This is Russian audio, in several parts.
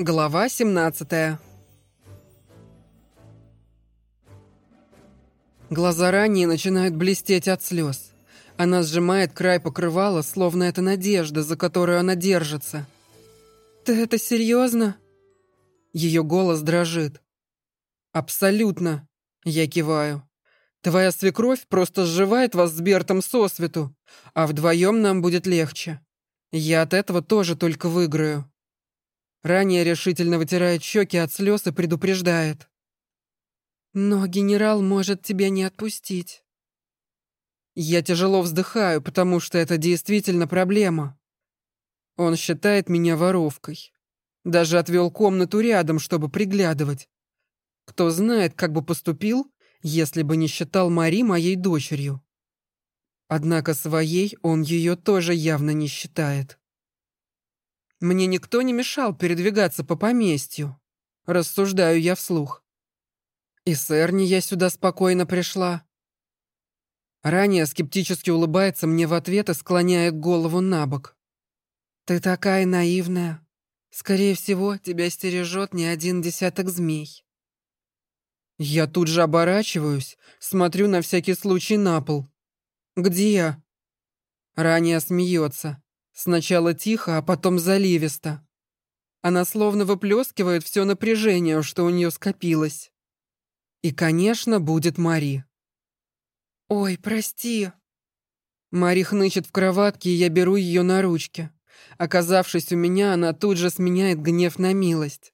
Глава 17 Глаза ранее начинают блестеть от слез. Она сжимает край покрывала, словно это надежда, за которую она держится. «Ты это серьезно?» Ее голос дрожит. «Абсолютно!» Я киваю. «Твоя свекровь просто сживает вас с Бертом сосвету, а вдвоем нам будет легче. Я от этого тоже только выиграю». Ранее решительно вытирает щеки от слез и предупреждает. «Но генерал может тебя не отпустить». Я тяжело вздыхаю, потому что это действительно проблема. Он считает меня воровкой. Даже отвел комнату рядом, чтобы приглядывать. Кто знает, как бы поступил, если бы не считал Мари моей дочерью. Однако своей он ее тоже явно не считает. Мне никто не мешал передвигаться по поместью. Рассуждаю я вслух. И с Эрни я сюда спокойно пришла. Ранее скептически улыбается мне в ответ и склоняет голову на бок. «Ты такая наивная. Скорее всего, тебя стережет не один десяток змей». Я тут же оборачиваюсь, смотрю на всякий случай на пол. «Где я?» Ранее смеется. Сначала тихо, а потом заливисто. Она словно выплескивает все напряжение, что у нее скопилось. И, конечно, будет Мари. «Ой, прости». Мари хнычет в кроватке, и я беру ее на ручки. Оказавшись у меня, она тут же сменяет гнев на милость.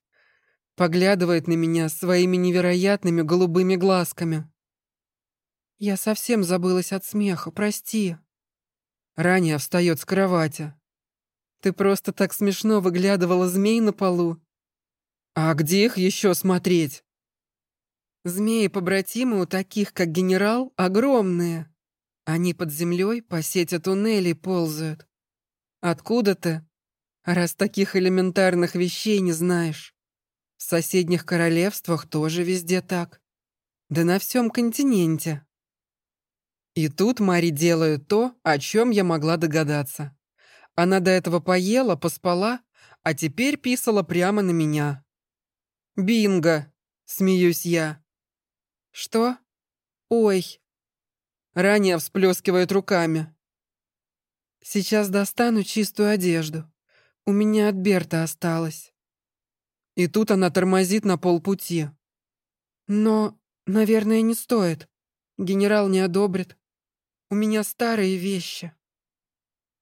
Поглядывает на меня своими невероятными голубыми глазками. «Я совсем забылась от смеха, прости». Ранее встает с кровати. «Ты просто так смешно выглядывала змей на полу». «А где их еще смотреть?» Змеи-побратимы у таких, как генерал, огромные. Они под землей по сети туннелей ползают. Откуда ты? Раз таких элементарных вещей не знаешь. В соседних королевствах тоже везде так. Да на всем континенте. И тут Мари делает то, о чем я могла догадаться. Она до этого поела, поспала, а теперь писала прямо на меня. «Бинго!» — смеюсь я. «Что? Ой!» Ранее всплескивает руками. «Сейчас достану чистую одежду. У меня от Берта осталось». И тут она тормозит на полпути. «Но, наверное, не стоит. Генерал не одобрит. У меня старые вещи».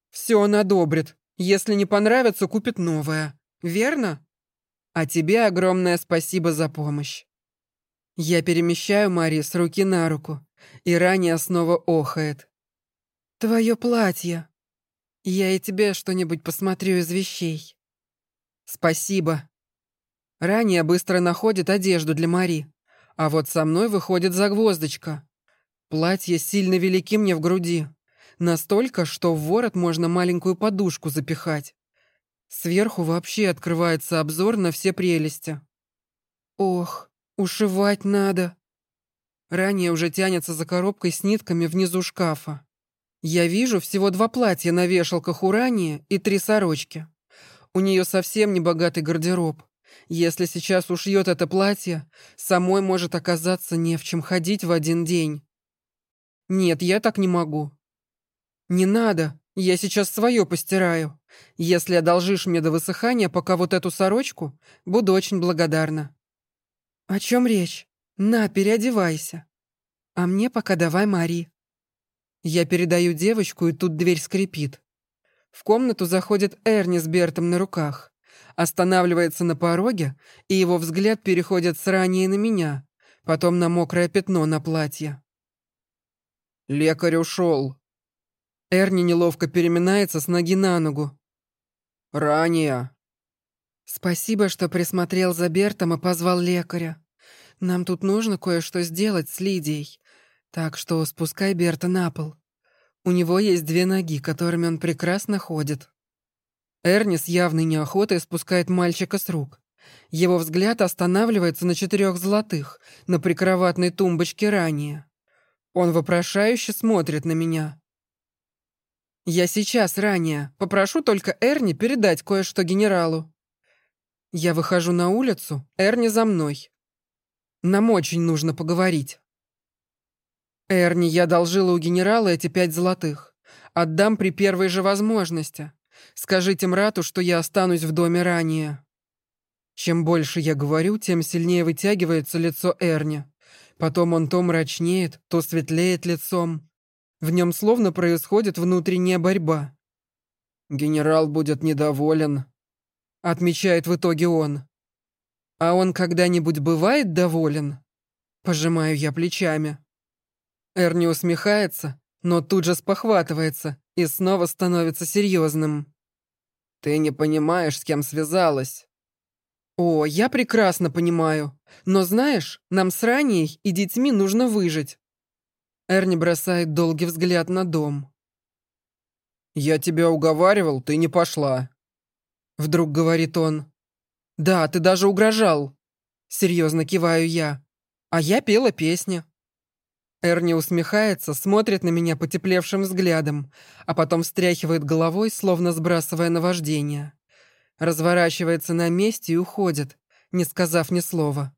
«Все он одобрит. Если не понравится, купит новое. Верно? А тебе огромное спасибо за помощь». Я перемещаю Мари с руки на руку, и ранее снова охает. «Твое платье. Я и тебе что-нибудь посмотрю из вещей». «Спасибо». Ранее быстро находит одежду для Мари, а вот со мной выходит загвоздочка. Платье сильно велики мне в груди. Настолько, что в ворот можно маленькую подушку запихать. Сверху вообще открывается обзор на все прелести. Ох, «Ушивать надо». Ранее уже тянется за коробкой с нитками внизу шкафа. Я вижу всего два платья на вешалках у ранее и три сорочки. У нее совсем не богатый гардероб. Если сейчас ушьет это платье, самой может оказаться не в чем ходить в один день. Нет, я так не могу. Не надо, я сейчас свое постираю. Если одолжишь мне до высыхания пока вот эту сорочку, буду очень благодарна. «О чем речь? На, переодевайся. А мне пока давай Мари». Я передаю девочку, и тут дверь скрипит. В комнату заходит Эрни с Бертом на руках. Останавливается на пороге, и его взгляд переходит с ранее на меня, потом на мокрое пятно на платье. «Лекарь ушел. Эрни неловко переминается с ноги на ногу. «Ранее». «Спасибо, что присмотрел за Бертом и позвал лекаря. Нам тут нужно кое-что сделать с Лидией. Так что спускай Берта на пол. У него есть две ноги, которыми он прекрасно ходит». Эрни с явной неохотой спускает мальчика с рук. Его взгляд останавливается на четырех золотых, на прикроватной тумбочке ранее. Он вопрошающе смотрит на меня. «Я сейчас ранее. Попрошу только Эрни передать кое-что генералу». Я выхожу на улицу, Эрни за мной. Нам очень нужно поговорить. Эрни, я одолжила у генерала эти пять золотых. Отдам при первой же возможности. Скажите Мрату, что я останусь в доме ранее. Чем больше я говорю, тем сильнее вытягивается лицо Эрни. Потом он то мрачнеет, то светлеет лицом. В нем словно происходит внутренняя борьба. «Генерал будет недоволен», — отмечает в итоге он. «А он когда-нибудь бывает доволен?» Пожимаю я плечами. Эрни усмехается, но тут же спохватывается и снова становится серьезным. «Ты не понимаешь, с кем связалась». «О, я прекрасно понимаю. Но знаешь, нам с Раней и детьми нужно выжить». Эрни бросает долгий взгляд на дом. «Я тебя уговаривал, ты не пошла», — вдруг говорит он. «Да, ты даже угрожал», — серьезно киваю я. «А я пела песни». Эрни усмехается, смотрит на меня потеплевшим взглядом, а потом встряхивает головой, словно сбрасывая наваждение. Разворачивается на месте и уходит, не сказав ни слова.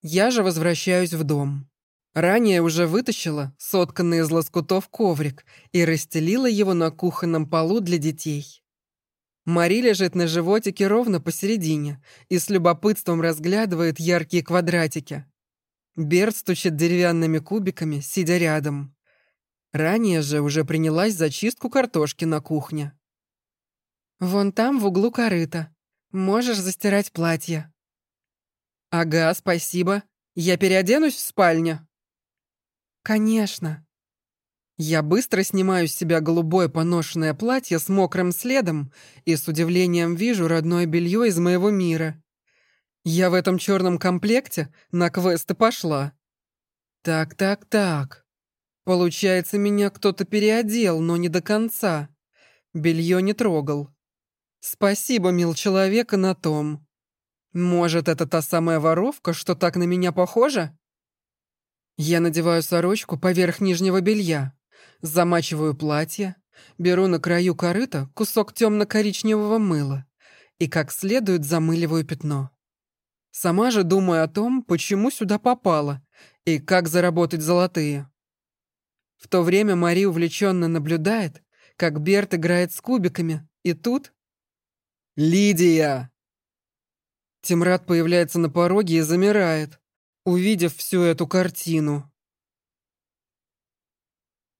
Я же возвращаюсь в дом. Ранее уже вытащила сотканный из лоскутов коврик и расстелила его на кухонном полу для детей. Мари лежит на животике ровно посередине и с любопытством разглядывает яркие квадратики. Берт стучит деревянными кубиками, сидя рядом. Ранее же уже принялась за чистку картошки на кухне. «Вон там в углу корыто. Можешь застирать платье». «Ага, спасибо. Я переоденусь в спальне». «Конечно». Я быстро снимаю с себя голубое поношенное платье с мокрым следом и с удивлением вижу родное белье из моего мира. Я в этом черном комплекте на квесты пошла. Так, так, так. Получается, меня кто-то переодел, но не до конца. Белье не трогал. Спасибо, мил человека, на том. Может, это та самая воровка, что так на меня похожа? Я надеваю сорочку поверх нижнего белья, замачиваю платье, беру на краю корыта кусок темно-коричневого мыла и как следует замыливаю пятно. Сама же думаю о том, почему сюда попала и как заработать золотые. В то время Мари увлеченно наблюдает, как Берт играет с кубиками, и тут... «Лидия!» Тимрад появляется на пороге и замирает, увидев всю эту картину.